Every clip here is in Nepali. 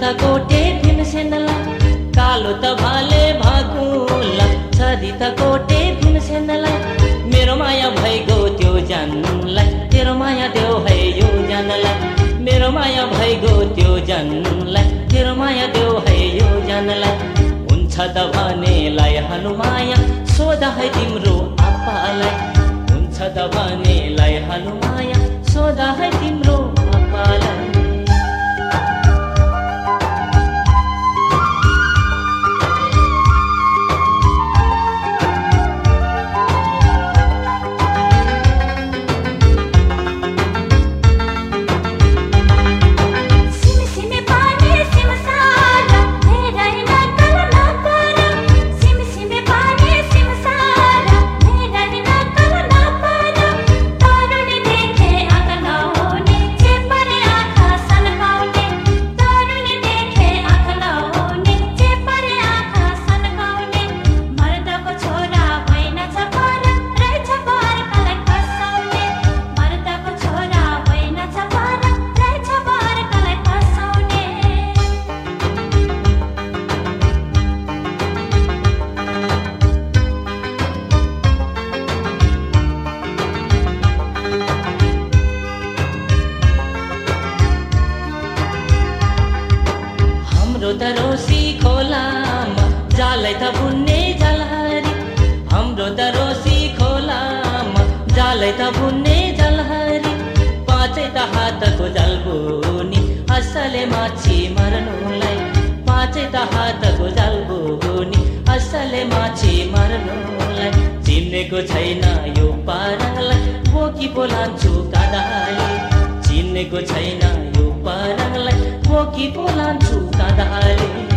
त कोटे भीमसेनला कालो त भाले भाकुला छरी त कोटे भीमसेनला मेरो माया भइगयो त्यो जानलाई तेरो माया देऊ है यो जानलाई मेरो माया भइगयो त्यो जानलाई तेरो माया देऊ है यो जानलाई हुन्छ त भनेलाई हनुमाया सोध है तिम्रो आप्पालाई हुन्छ त भने त रोसी खोलामा जालै त बुन्ने जलहरी हाम्रो त रोसी खोलामा जालै त बुन्ने जलहरी पाँचै त हातको जालबुनी असले माछी मर्नुलाई। पाँचै त हातको जालबुनी असले माछी मर्नुलाई। चिन्नेको छैन यो पारालाई बोकी बोलान्छु कादाले। चिन्नेको छैन ki polan tu kadale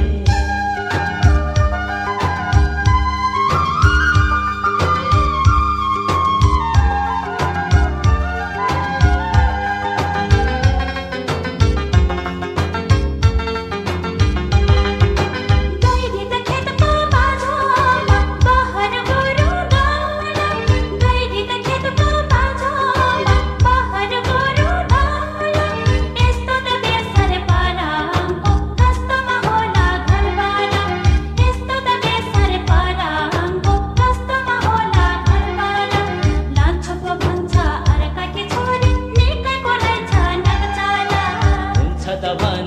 ಭಗವನ್